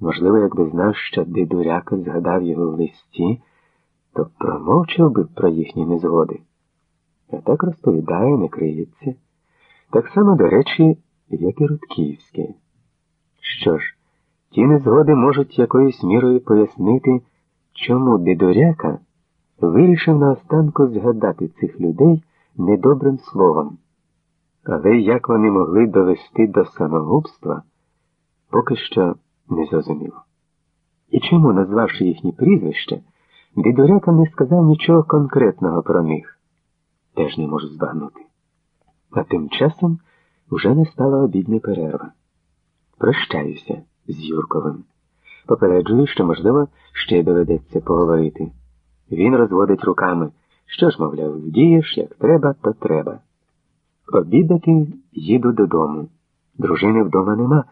Можливо, якби знав, що дидуряка згадав його в листі, то промовчав би про їхні незгоди. А так розповідає, не криється. Так само, до речі, як і Рудківське. Що ж, ті незгоди можуть якоюсь мірою пояснити, чому дидуряка вирішив наостанку згадати цих людей недобрим словом. Але як вони могли довести до самогубства, поки що не зрозуміло. І чому, назвавши їхні прізвища, дидуряка не сказав нічого конкретного про них, теж не можу збагнути. А тим часом уже не стала обідня перерва. Прощаюся з Юрковим. Попереджую, що, можливо, ще доведеться поговорити. Він розводить руками. Що ж, мовляв, вдієш, як треба, то треба. Обідати їду додому. Дружини вдома нема,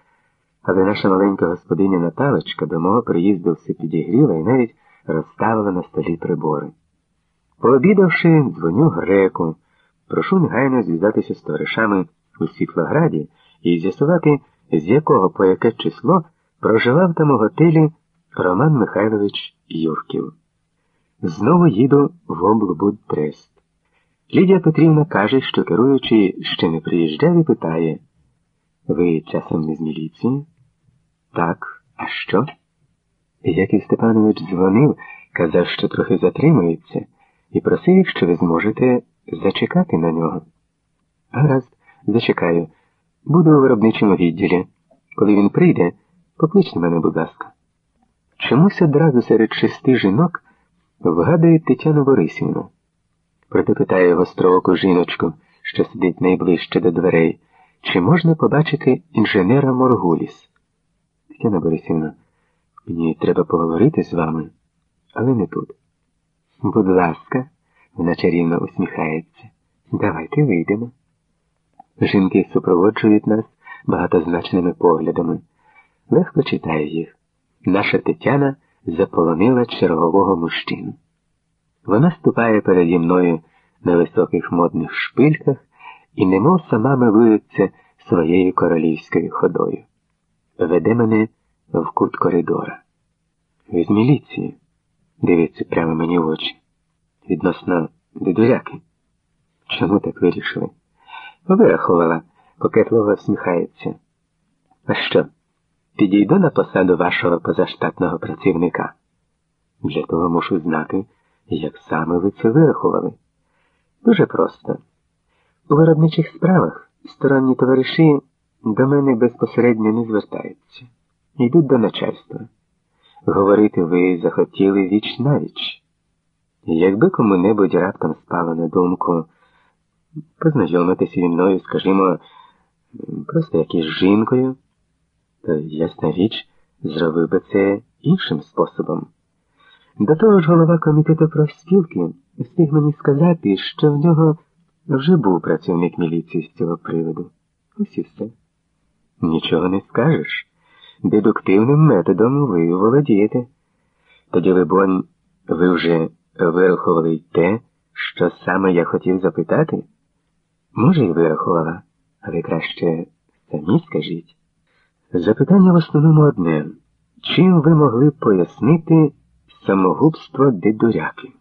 але наша маленька господиня Наталочка до мого приїзду все підігріла і навіть розставила на столі прибори. Пообідавши, дзвоню греку, прошу негайно зв'язатися з товаришами у Світлограді і з'ясувати, з якого по яке число проживав там у готелі Роман Михайлович Юрків. Знову їду в облбудтрест. Лідія Петрівна каже, що керуючий ще не приїжджав і питає Ви часом не з міліції? Так, а що? Яків Степанович дзвонив, казав, що трохи затримується, і просив, якщо ви зможете зачекати на нього. Гаразд, зачекаю. Буду у виробничому відділі. Коли він прийде, покличте мене, будь ласка. Чомусь одразу серед шести жінок вгадує Тетяну Борисівну. Проте питає гострооку жіночку, що сидить найближче до дверей, чи можна побачити інженера Моргуліс. Тетяна Борисівна, мені треба поговорити з вами, але не тут. Будь ласка, вона чарівно усміхається. Давайте вийдемо. Жінки супроводжують нас багатозначними поглядами. Легко читає їх. Наша Тетяна заполонила чергового мужчину. Вона ступає переді мною на високих модних шпильках і немов сама милується своєю королівською ходою. Веде мене в кут коридора. З міліції, дивиться прямо мені в очі. Відносно дедуляки. Чому так вирішили? Вирахувала, кокетливо всміхається. А що? Підійду на посаду вашого позаштатного працівника. Для того мушу знати, як саме ви це вирахували. Дуже просто. У виробничих справах сторонні товариші до мене безпосередньо не звертаються. Йдуть до начальства. Говорити ви захотіли віч навіч. Якби кому-небудь раптом спало на думку познайомитися зі мною, скажімо, просто якісь жінкою, то ясна річ, зробив би це іншим способом. До того ж голова комітету профспілки встиг мені сказати, що в нього вже був працівник міліції з цього приводу. Ось і все. Нічого не скажеш. Дедуктивним методом ви володієте. Тоді, либонь, ви вже вирахували те, що саме я хотів запитати? Може, й вирахувала, але краще самі скажіть. Запитання в основному одне. Чим ви могли пояснити самогубство дедуряки?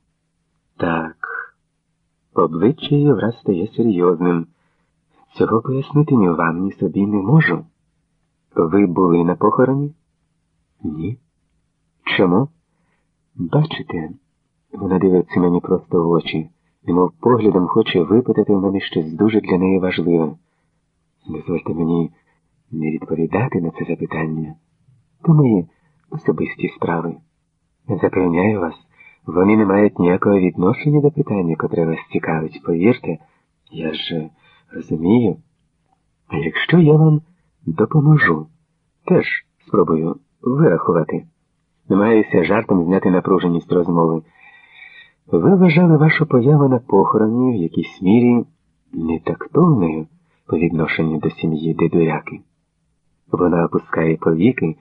Так, обличчя враз стає серйозним. Цього пояснити ні вам, ні собі не можу. Ви були на похороні? Ні. Чому? Бачите, вона дивиться мені просто в очі, немов поглядом хоче випитати в мене щось дуже для неї важливе. Дозвольте мені не відповідати на це запитання. То мої особисті справи. Запевняю вас, вони не мають ніякого відношення до питання, котре вас цікавить. Повірте, я ж розумію. А якщо я вам допоможу, теж спробую вирахувати. Намагаюся жартом зняти напруженість розмови. Ви вважали вашу появу на похороні в якійсь мірі нетактовною по відношенню до сім'ї дедуряки. Вона опускає повіки,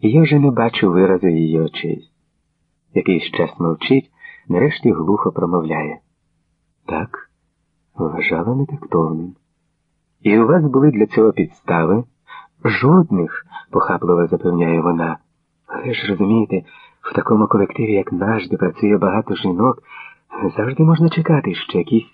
і я вже не бачу виразу її очей. Якийсь час мовчить, нарешті глухо промовляє. Так, вважала нетактовним. І у вас були для цього підстави? Жодних, похапливо запевняє вона. Але ж розумієте, в такому колективі, як наш, де працює багато жінок, завжди можна чекати, що якісь